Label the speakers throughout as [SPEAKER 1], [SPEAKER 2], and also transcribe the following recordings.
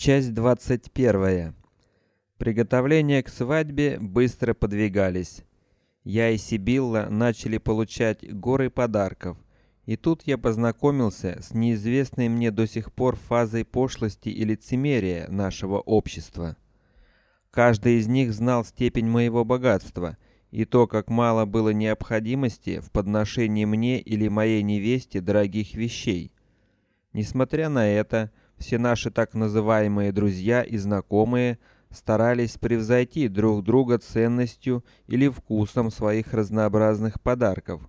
[SPEAKER 1] Часть двадцать первая. Приготовления к свадьбе быстро подвигались. Я и Сибилла начали получать горы подарков, и тут я познакомился с неизвестной мне до сих пор фазой пошлости и лицемерия нашего общества. Каждый из них знал степень моего богатства и то, как мало было необходимости в подношении мне или моей невесте дорогих вещей. Несмотря на это, все наши так называемые друзья и знакомые старались превзойти друг друга ценностью или вкусом своих разнообразных подарков.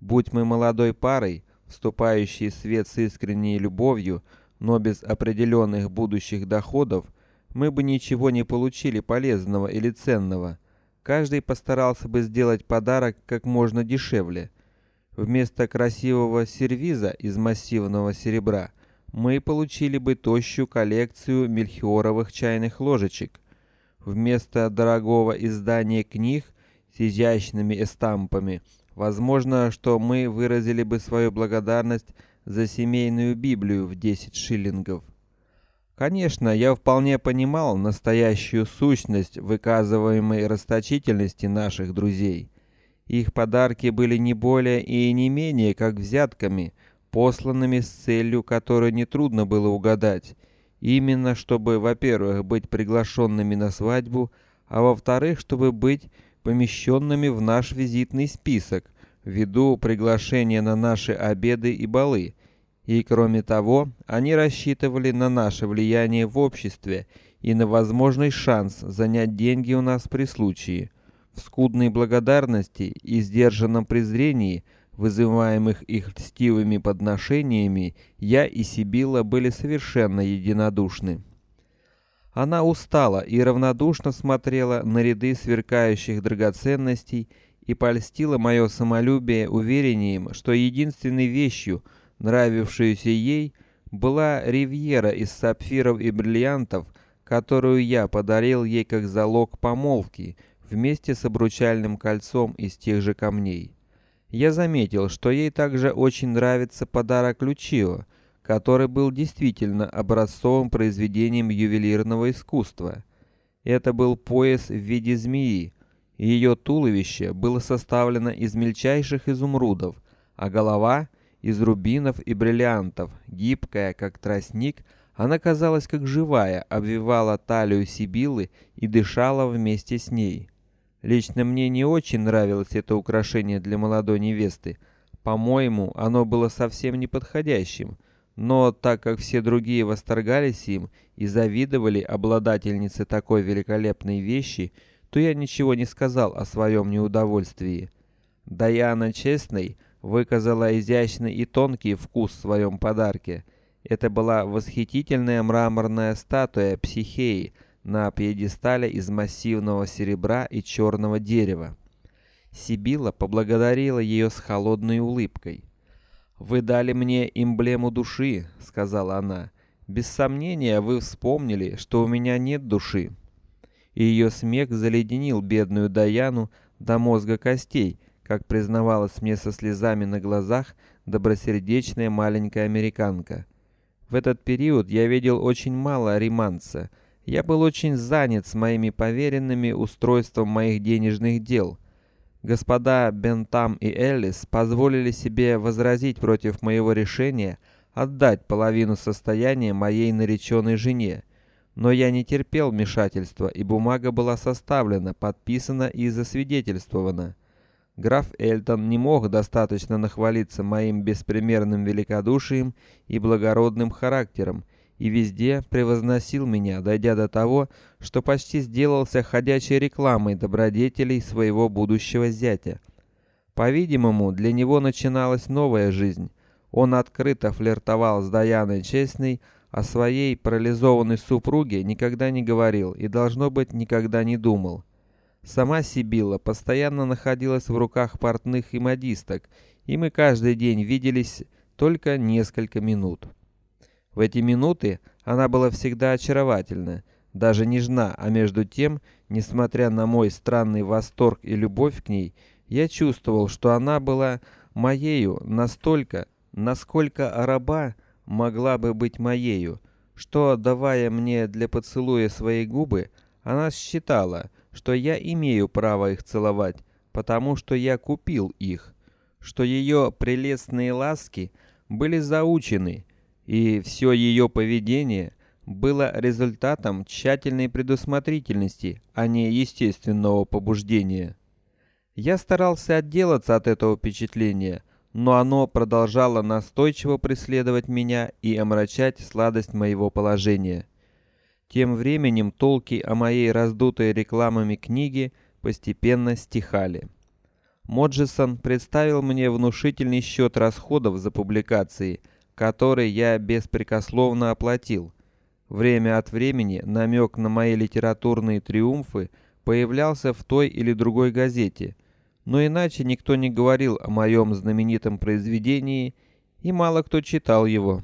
[SPEAKER 1] Будь мы молодой парой, вступающей в свет с искренней любовью, но без определенных будущих доходов, мы бы ничего не получили полезного или ценного. Каждый постарался бы сделать подарок как можно дешевле. Вместо красивого сервиза из массивного серебра мы получили бы тощую коллекцию мельхиоровых чайных ложечек. Вместо дорогого издания книг с изящными эстампами, возможно, что мы выразили бы свою благодарность за семейную Библию в 10 шиллингов. Конечно, я вполне понимал настоящую сущность выказываемой расточительности наших друзей. Их подарки были не более и не менее как взятками, посланными с целью, которую не трудно было угадать, именно чтобы, во-первых, быть приглашенными на свадьбу, а во-вторых, чтобы быть помещенными в наш визитный список ввиду приглашения на наши обеды и балы. И кроме того, они рассчитывали на наше влияние в обществе и на возможный шанс занять деньги у нас при случае. В скудной благодарности и сдержанном презрении – вызываемых их льстивыми подношениями, я и Сибила были совершенно единодушны. Она устала и равнодушно смотрела на ряды сверкающих драгоценностей и польстила мое самолюбие уверением, что единственной вещью, нравившейся ей, была ривьера из сапфиров и бриллиантов, которую я подарил ей как залог помолвки вместе с обручальным кольцом из тех же камней. Я заметил, что ей также очень нравится подарок Лючио, который был действительно образцовым произведением ювелирного искусства. Это был пояс в виде змеи. Ее туловище было составлено из мельчайших изумрудов, а голова из рубинов и бриллиантов, гибкая, как тростник, она казалась как живая, обвивала талию Сибилы и дышала вместе с ней. Лично мне не очень нравилось это украшение для молодой невесты. По-моему, оно было совсем неподходящим. Но так как все другие восторгались им и завидовали обладательнице такой великолепной вещи, то я ничего не сказал о своем неудовольствии. Даяна Честной выказала изящный и тонкий вкус в своем подарке. Это была восхитительная мраморная статуя Психеи на пьедестале из массивного серебра и черного дерева. Сибила поблагодарила ее с холодной улыбкой. Вы дали мне эмблему души, сказала она. Без сомнения, вы вспомнили, что у меня нет души. И ее смех заледенил бедную Даяну до мозга костей, как признавалась мне со слезами на глазах добросердечная маленькая американка. В этот период я видел очень мало риманца я был очень занят с моими поверенными устройством моих денежных дел. Господа Бентам и Эллис позволили себе возразить против моего решения отдать половину состояния моей нареченной жене, но я не терпел вмешательства, и бумага была составлена, подписана и засвидетельствована. Граф Эльтон не мог достаточно нахвалиться моим беспримерным великодушием и благородным характером и везде превозносил меня, дойдя до того, что почти сделался ходячей рекламой добродетелей своего будущего зятя. По-видимому, для него начиналась новая жизнь. Он открыто флиртовал с Даяной Честной, о своей парализованной супруге никогда не говорил и должно быть никогда не думал. Сама Сибила постоянно находилась в руках портных и модисток, и мы каждый день виделись только несколько минут. В эти минуты она была всегда очаровательна, даже нежна, а между тем, несмотря на мой странный восторг и любовь к ней, я чувствовал, что она была моею настолько, насколько раба могла бы быть моею, что, давая мне для поцелуя свои губы, она считала, что я имею право их целовать, потому что я купил их, что ее прелестные ласки были заучены, и все ее поведение было результатом тщательной предусмотрительности, а не естественного побуждения. Я старался отделаться от этого впечатления, но оно продолжало настойчиво преследовать меня и омрачать сладость моего положения. Тем временем толки о моей раздутой рекламами книге постепенно стихали. Моджисон представил мне внушительный счет расходов за публикации, который я беспрекословно оплатил. Время от времени намек на мои литературные триумфы появлялся в той или другой газете но иначе никто не говорил о моем знаменитом произведении, и мало кто читал его.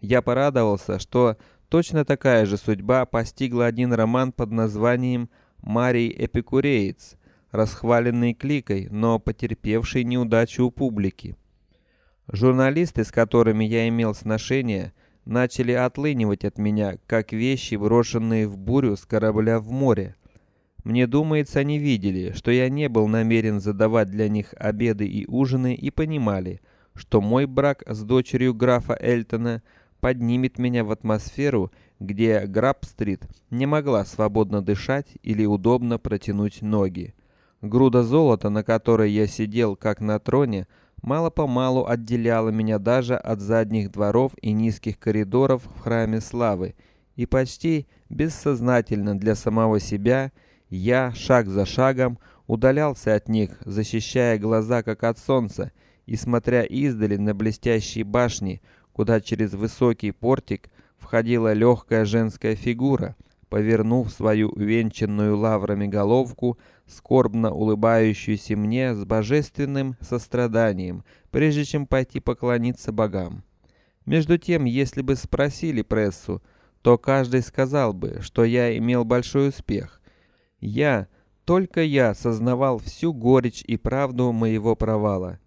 [SPEAKER 1] Я порадовался, что точно такая же судьба постигла один роман под названием Марий Эпикуреец, расхваленный кликой, но потерпевший неудачу у публики. Журналисты, с которыми я имел сношение, начали отлынивать от меня, как вещи, брошенные в бурю с корабля в море. Мне думается, они видели, что я не был намерен задавать для них обеды и ужины, и понимали, что мой брак с дочерью графа Эльтона поднимет меня в атмосферу, где Граб-стрит не могла свободно дышать или удобно протянуть ноги. Груда золота, на которой я сидел как на троне, мало-помалу отделяла меня даже от задних дворов и низких коридоров в храме славы, и почти бессознательно для самого себя я шаг за шагом удалялся от них, защищая глаза как от солнца, и смотря издали на блестящие башни, куда через высокий портик входила легкая женская фигура, повернув свою увенчанную лаврами головку, скорбно улыбающуюся мне с божественным состраданием, прежде чем пойти поклониться богам. Между тем, если бы спросили прессу, то каждый сказал бы, что я имел большой успех, я, только я сознавал всю горечь и правду моего провала.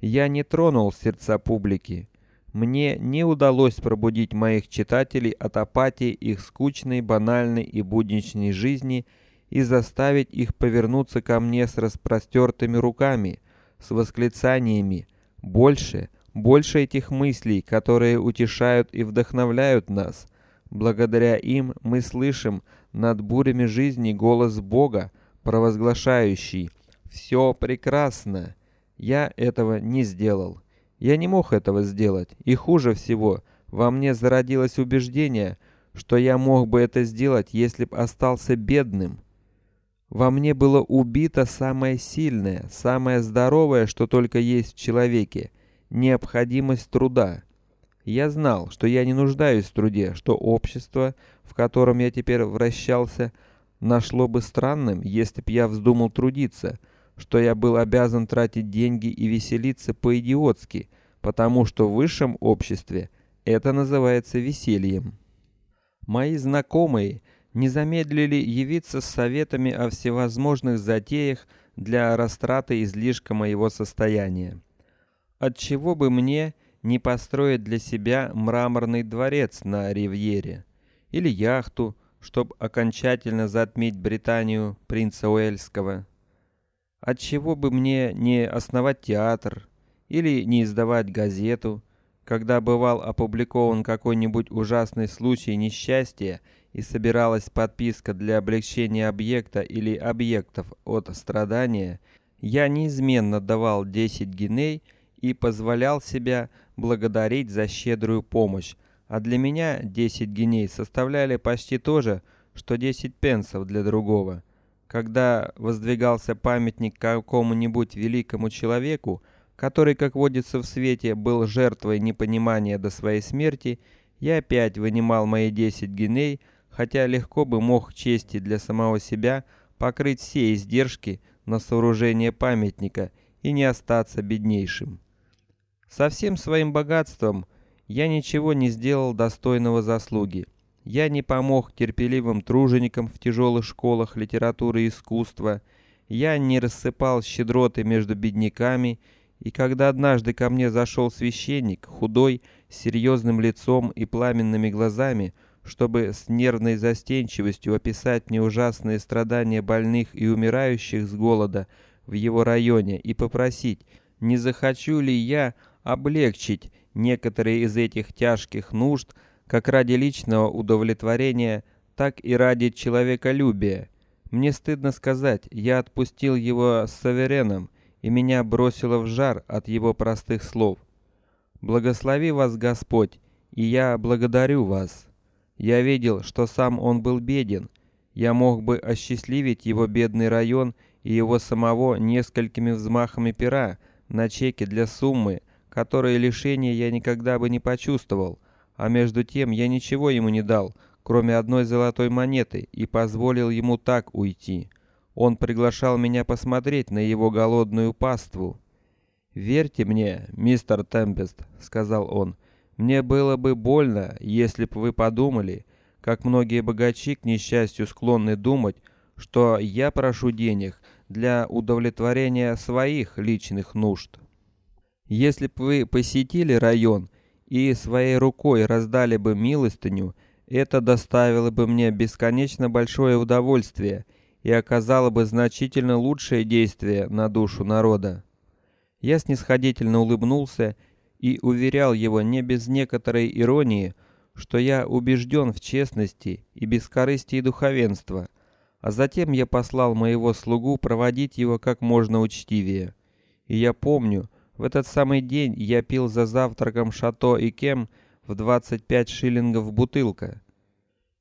[SPEAKER 1] Я не тронул сердца публики. Мне не удалось пробудить моих читателей от апатии их скучной, банальной и будничной жизни и заставить их повернуться ко мне с распростертыми руками, с восклицаниями: "Больше, больше этих мыслей, которые утешают и вдохновляют нас. Благодаря им мы слышим над бурями жизни голос Бога, провозглашающий: все прекрасно. Я этого не сделал. Я не мог этого сделать, и хуже всего, во мне зародилось убеждение, что я мог бы это сделать, если б остался бедным. Во мне было убито самое сильное, самое здоровое, что только есть в человеке необходимость труда. Я знал, что я не нуждаюсь в труде, что общество, в котором я теперь вращался, нашло бы странным, если б я вздумал трудиться, что я был обязан тратить деньги и веселиться по-идиотски, потому что в высшем обществе это называется весельем. Мои знакомые не замедлили явиться с советами о всевозможных затеях для растраты излишка моего состояния. От чего бы мне не построить для себя мраморный дворец на Ривьере или яхту, чтобы окончательно затмить Британию принца Уэльского. От чего бы мне не основать театр или не издавать газету, когда бывал опубликован какой-нибудь ужасный случай несчастья и собиралась подписка для облегчения объекта или объектов от страдания, я неизменно давал 10 гиней и позволял себя благодарить за щедрую помощь, а для меня 10 гиней составляли почти то же, что 10 пенсов для другого. Когда воздвигался памятник какому-нибудь великому человеку, который, как водится в свете, был жертвой непонимания до своей смерти, я опять вынимал мои 10 гиней, хотя легко бы мог чести для самого себя покрыть все издержки на сооружение памятника и не остаться беднейшим. Со всем своим богатством я ничего не сделал достойного заслуги. Я не помог терпеливым труженикам в тяжелых школах литературы и искусства. Я не рассыпал щедроты между бедняками И когда однажды ко мне зашел священник, худой, с серьезным лицом и пламенными глазами, чтобы с нервной застенчивостью описать мне ужасные страдания больных и умирающих с голода в его районе и попросить, не захочу ли я облегчить некоторые из этих тяжких нужд, как ради личного удовлетворения, так и ради человеколюбия. Мне стыдно сказать, я отпустил его с Савереном, и меня бросило в жар от его простых слов. Благослови вас Господь, и я благодарю вас. Я видел, что сам он был беден. Я мог бы осчастливить его бедный район и его самого несколькими взмахами пера на чеке для суммы, которой лишения я никогда бы не почувствовал. А между тем я ничего ему не дал, кроме одной золотой монеты, и позволил ему так уйти. Он приглашал меня посмотреть на его голодную паству. Верьте мне, мистер Темпест, сказал он. Мне было бы больно, если бы вы подумали, как многие богачи к несчастью склонны думать, что я прошу денег для удовлетворения своих личных нужд. Если бы вы посетили район и своей рукой раздали бы милостыню, это доставило бы мне бесконечно большое удовольствие и оказало бы значительно лучшее действие на душу народа. Я снисходительно улыбнулся и уверял его не без некоторой иронии, что я убежден в честности и бескорыстии духовенства, а затем я послал моего слугу проводить его как можно учтивее. И я помню, в этот самый день я пил за завтраком шато и кем в 25 шиллингов бутылка.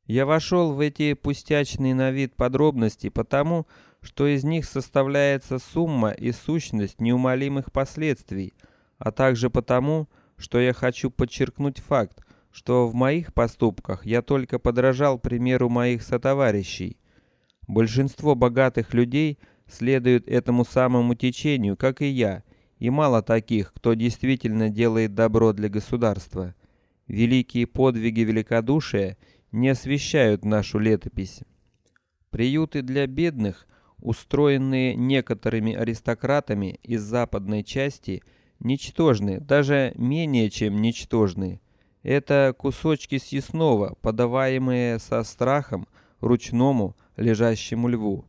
[SPEAKER 1] Я вошел в эти пустячные на вид подробности потому, что из них составляется сумма и сущность неумолимых последствий, а также потому, что я хочу подчеркнуть факт, что в моих поступках я только подражал примеру моих сотоварищей. Большинство богатых людей следуют этому самому течению, как и я, и мало таких, кто действительно делает добро для государства. Великие подвиги великодушия не освещают нашу летопись. Приюты для бедных устроенные некоторыми аристократами из западной части, ничтожны, даже менее чем ничтожны. Это кусочки съестного, подаваемые со страхом ручному лежащему льву.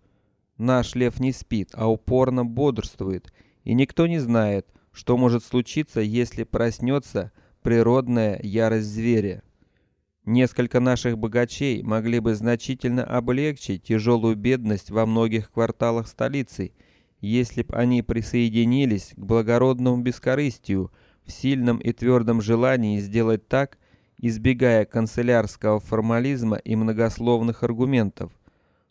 [SPEAKER 1] Наш лев не спит, а упорно бодрствует, и никто не знает, что может случиться, если проснется природная ярость зверя. Несколько наших богачей могли бы значительно облегчить тяжелую бедность во многих кварталах столицы, если б они присоединились к благородному бескорыстию в сильном и твердом желании сделать так, избегая канцелярского формализма и многословных аргументов.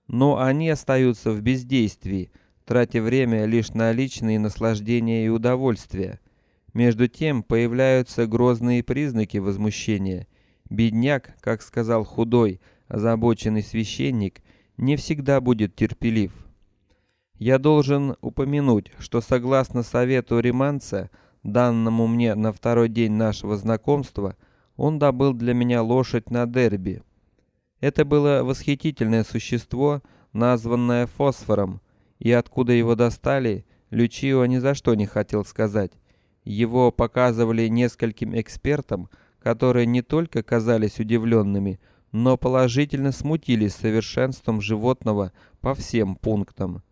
[SPEAKER 1] Но они остаются в бездействии, тратя время лишь на личные наслаждения и удовольствия. Между тем появляются грозные признаки возмущения Бедняк, как сказал худой, озабоченный священник, не всегда будет терпелив. Я должен упомянуть, что согласно совету Риманца, данному мне на второй день нашего знакомства, он добыл для меня лошадь на дерби. Это было восхитительное существо, названное фосфором, и откуда его достали, Лючио ни за что не хотел сказать. Его показывали нескольким экспертам, которые не только казались удивленными, но положительно смутились совершенством животного по всем пунктам.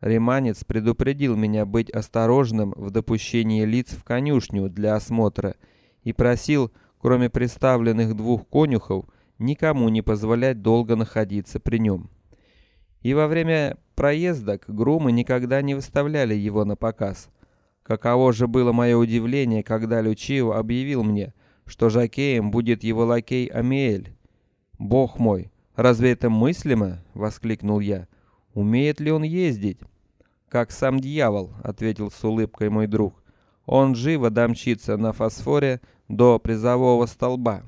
[SPEAKER 1] Риманец предупредил меня быть осторожным в допущении лиц в конюшню для осмотра и просил, кроме представленных двух конюхов, никому не позволять долго находиться при нем. И во время проездок грумы никогда не выставляли его на показ. Каково же было мое удивление, когда Лючио объявил мне, что жакеем будет его лакей Амиэль. Бог мой, разве это мыслимо? воскликнул я. Умеет ли он ездить? Как сам дьявол, ответил с улыбкой мой друг. Он живо домчится на фосфоре до призового столба.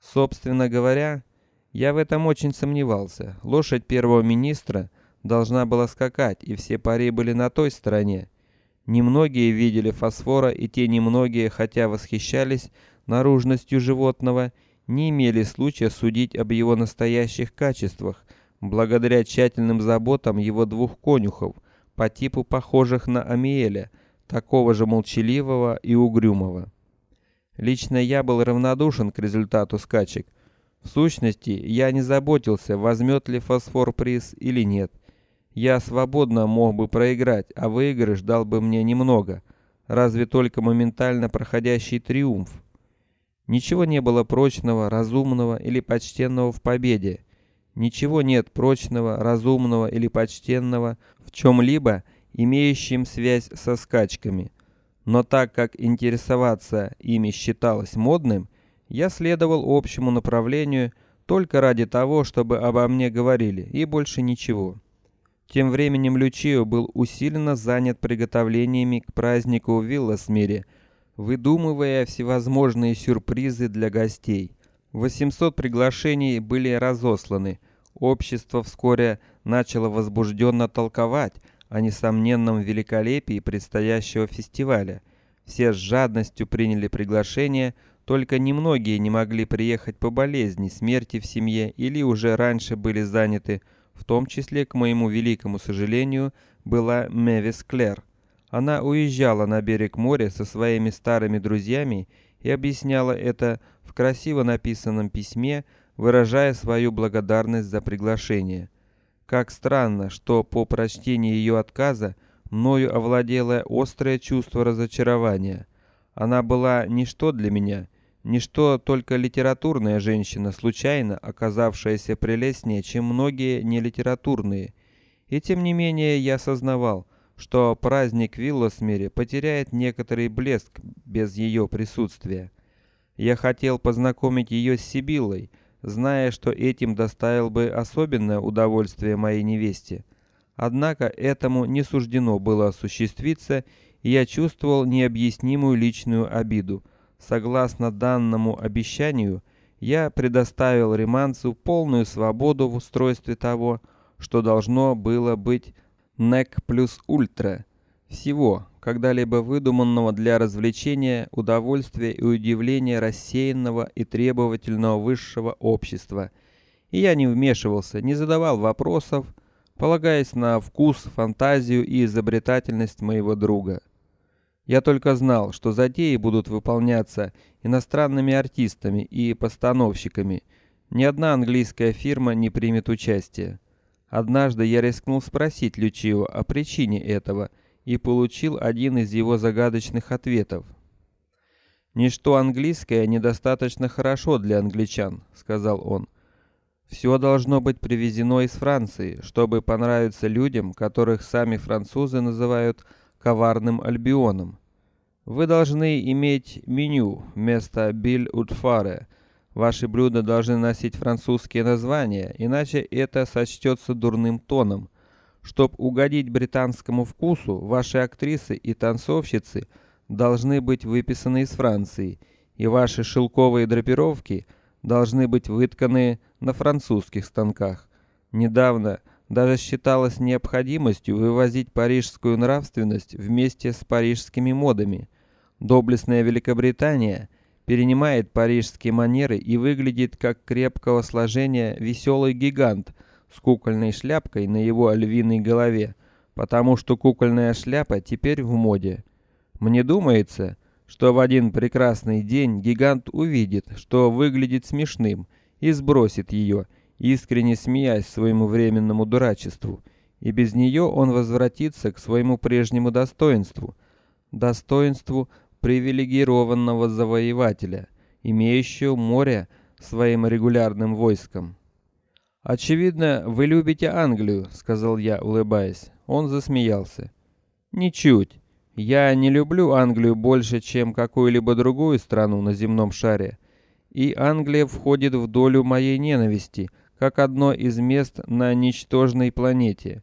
[SPEAKER 1] Собственно говоря, я в этом очень сомневался. Лошадь первого министра должна была скакать, и все пари были на той стороне. Немногие видели фосфора, и те немногие, хотя восхищались наружностью животного, не имели случая судить об его настоящих качествах, благодаря тщательным заботам его двух конюхов, по типу похожих на Амиеля, такого же молчаливого и угрюмого. Лично я был равнодушен к результату скачек. В сущности, я не заботился, возьмет ли фосфор приз или нет. Я свободно мог бы проиграть, а выигрыш дал бы мне немного, разве только моментально проходящий триумф. Ничего не было прочного, разумного или почтенного в победе. Ничего нет прочного, разумного или почтенного в чем-либо, имеющем связь со скачками. Но так как интересоваться ими считалось модным, я следовал общему направлению только ради того, чтобы обо мне говорили, и больше ничего. Тем временем Лючио был усиленно занят приготовлениями к празднику в Вилласмире – выдумывая всевозможные сюрпризы для гостей. 800 приглашений были разосланы. Общество вскоре начало возбужденно толковать о несомненном великолепии предстоящего фестиваля. Все с жадностью приняли приглашение, только немногие не могли приехать по болезни, смерти в семье или уже раньше были заняты. В том числе, к моему великому сожалению, была Мэвис Клэр. Она уезжала на берег моря со своими старыми друзьями и объясняла это в красиво написанном письме, выражая свою благодарность за приглашение. Как странно, что по прочтении ее отказа мною овладело острое чувство разочарования. Она была ничто для меня, ничто только литературная женщина, случайно оказавшаяся прелестнее, чем многие нелитературные. И тем не менее я осознавал, что праздник в Вилласмире потеряет некоторый блеск без ее присутствия. Я хотел познакомить ее с Сибиллой, зная, что этим доставил бы особенное удовольствие моей невесте. Однако этому не суждено было осуществиться, и я чувствовал необъяснимую личную обиду. Согласно данному обещанию, я предоставил Риманцу полную свободу в устройстве того, что должно было быть NEC плюс ультра всего, когда-либо выдуманного для развлечения, удовольствия и удивления рассеянного и требовательного высшего общества. И я не вмешивался, не задавал вопросов, полагаясь на вкус, фантазию и изобретательность моего друга. Я только знал, что затеи будут выполняться иностранными артистами и постановщиками. Ни одна английская фирма не примет участия. Однажды я рискнул спросить Лючио о причине этого и получил один из его загадочных ответов. Ничто английское недостаточно хорошо для англичан, сказал он. Все должно быть привезено из Франции, чтобы понравиться людям, которых сами французы называют коварным Альбионом. Вы должны иметь меню вместо биль утфаре Ваши блюда должны носить французские названия, иначе это сочтется дурным тоном. Чтоб угодить британскому вкусу, ваши актрисы и танцовщицы должны быть выписаны из Франции, и ваши шелковые драпировки должны быть вытканы на французских станках. Недавно даже считалось необходимостью вывозить парижскую нравственность вместе с парижскими модами. Доблестная Великобритания перенимает парижские манеры и выглядит как крепкого сложения веселый гигант с кукольной шляпкой на его львиной голове, потому что кукольная шляпа теперь в моде. Мне думается, что в один прекрасный день гигант увидит, что выглядит смешным, и сбросит ее, искренне смеясь своему временному дурачеству, и без нее он возвратится к своему прежнему достоинству, достоинству привилегированного завоевателя, имеющего море своим регулярным войском. Очевидно, вы любите Англию, сказал я, улыбаясь. Он засмеялся. Ничуть. Я не люблю Англию больше, чем какую-либо другую страну на земном шаре. И Англия входит в долю моей ненависти, как одно из мест на ничтожной планете.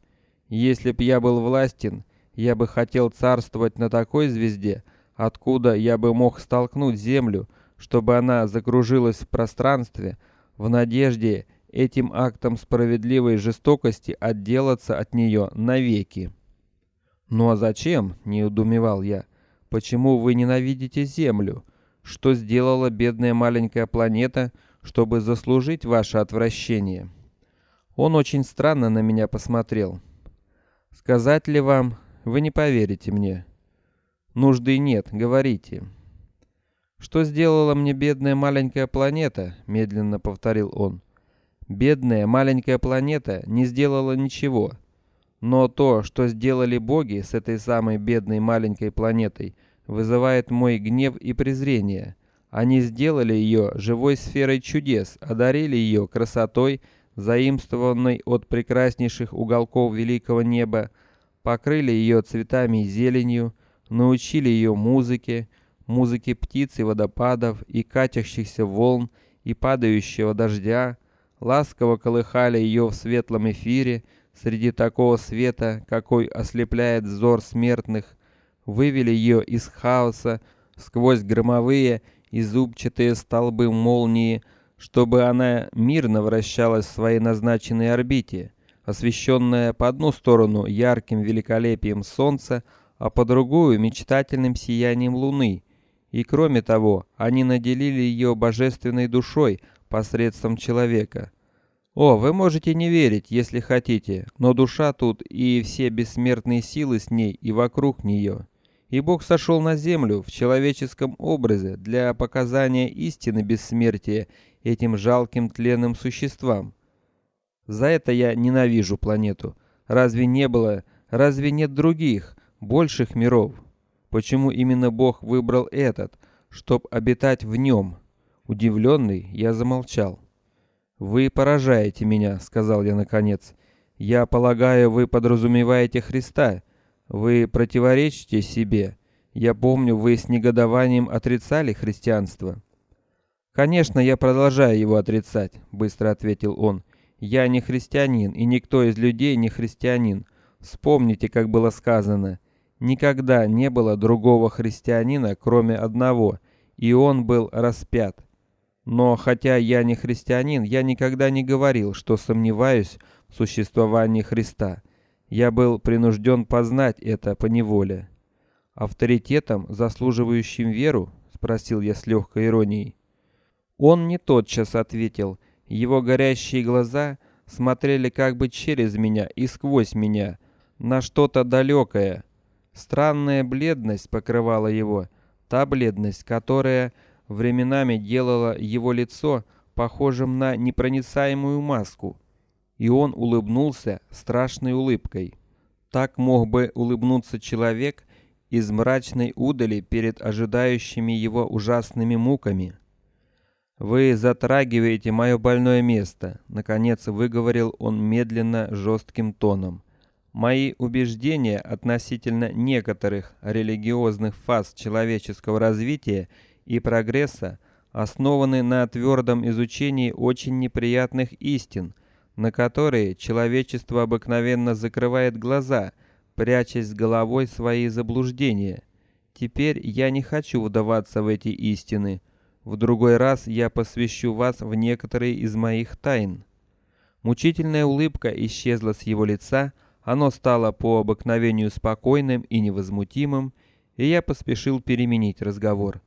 [SPEAKER 1] Если б я был властен, я бы хотел царствовать на такой звезде, откуда я бы мог столкнуть землю, чтобы она закружилась в пространстве, в надежде этим актом справедливой жестокости отделаться от нее навеки. Ну а зачем? не удумевал я. Почему вы ненавидите Землю? Что сделала бедная маленькая планета, чтобы заслужить ваше отвращение? Он очень странно на меня посмотрел. Сказать ли вам, вы не поверите мне. Нужды нет, говорите. Что сделала мне бедная маленькая планета? медленно повторил он. Бедная маленькая планета не сделала ничего. Но то, что сделали боги с этой самой бедной маленькой планетой, вызывает мой гнев и презрение. Они сделали ее живой сферой чудес, одарили ее красотой, заимствованной от прекраснейших уголков великого неба, покрыли ее цветами и зеленью, научили ее музыке, музыке птиц и водопадов, и катящихся волн, и падающего дождя, ласково колыхали ее в светлом эфире среди такого света, какой ослепляет взор смертных, вывели ее из хаоса сквозь громовые и зубчатые столбы молнии, чтобы она мирно вращалась в своей назначенной орбите, освещенная по одну сторону ярким великолепием солнца, а по другую мечтательным сиянием луны. И кроме того, они наделили ее божественной душой посредством человека. О, вы можете не верить, если хотите, но душа тут и все бессмертные силы с ней и вокруг нее. И Бог сошел на землю в человеческом образе для показания истины бессмертия этим жалким тленным существам. За это я ненавижу планету. Разве не было, разве нет других, больших миров? Почему именно Бог выбрал этот, чтоб обитать в нем? Удивленный, я замолчал. Вы поражаете меня, сказал я наконец. Я полагаю, вы подразумеваете Христа. Вы противоречите себе. Я помню, вы с негодованием отрицали христианство. Конечно, я продолжаю его отрицать, быстро ответил он. Я не христианин, и никто из людей не христианин. Вспомните, как было сказано: никогда не было другого христианина, кроме одного, и он был распят. Но хотя я не христианин, я никогда не говорил, что сомневаюсь в существовании Христа. Я был принужден познать это по неволе. Авторитетом, заслуживающим веру, спросил я с легкой иронией. Он не тотчас ответил. Его горящие глаза смотрели как бы через меня и сквозь меня на что-то далекое. Странная бледность покрывала его, та бледность, которая временами делала его лицо похожим на непроницаемую маску и он улыбнулся страшной улыбкой. Так мог бы улыбнуться человек из мрачной удали перед ожидающими его ужасными муками. Вы затрагиваете мое больное место, наконец выговорил он медленно, жестким тоном. Мои убеждения относительно некоторых религиозных фаз человеческого развития и прогресса основаны на твердом изучении очень неприятных истин на которые человечество обыкновенно закрывает глаза, прячась с головой свои заблуждения. Теперь я не хочу вдаваться в эти истины. В другой раз я посвящу вас в некоторые из моих тайн. Мучительная улыбка исчезла с его лица, оно стало по обыкновению спокойным и невозмутимым, и я поспешил переменить разговор.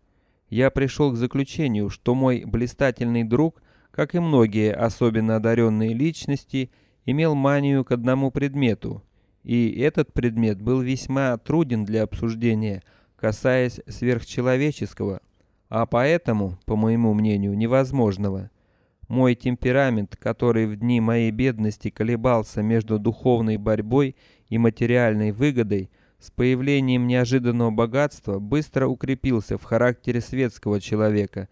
[SPEAKER 1] Я пришел к заключению, что мой блистательный друг как и многие особенно одаренные личности, имел манию к одному предмету, и этот предмет был весьма труден для обсуждения, касаясь сверхчеловеческого, а поэтому, по моему мнению, невозможного. Мой темперамент, который в дни моей бедности колебался между духовной борьбой и материальной выгодой, с появлением неожиданного богатства быстро укрепился в характере светского человека,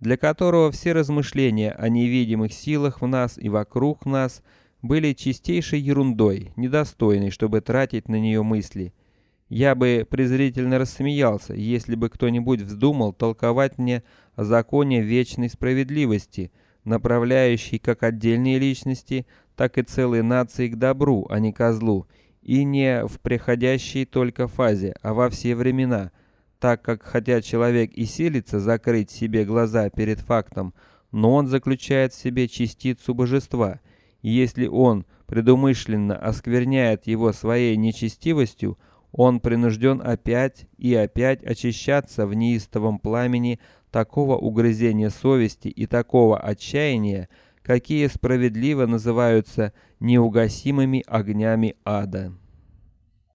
[SPEAKER 1] для которого все размышления о невидимых силах в нас и вокруг нас были чистейшей ерундой, недостойной, чтобы тратить на нее мысли. Я бы презрительно рассмеялся, если бы кто-нибудь вздумал толковать мне о законе вечной справедливости, направляющей как отдельные личности, так и целые нации к добру, а не к злу, и не в приходящей только фазе, а во все времена – так как хотя человек и силится закрыть себе глаза перед фактом, но он заключает в себе частицу божества. И если он предумышленно оскверняет его своей нечестивостью, он принужден опять и опять очищаться в неистовом пламени такого угрызения совести и такого отчаяния, какие справедливо называются неугасимыми огнями ада.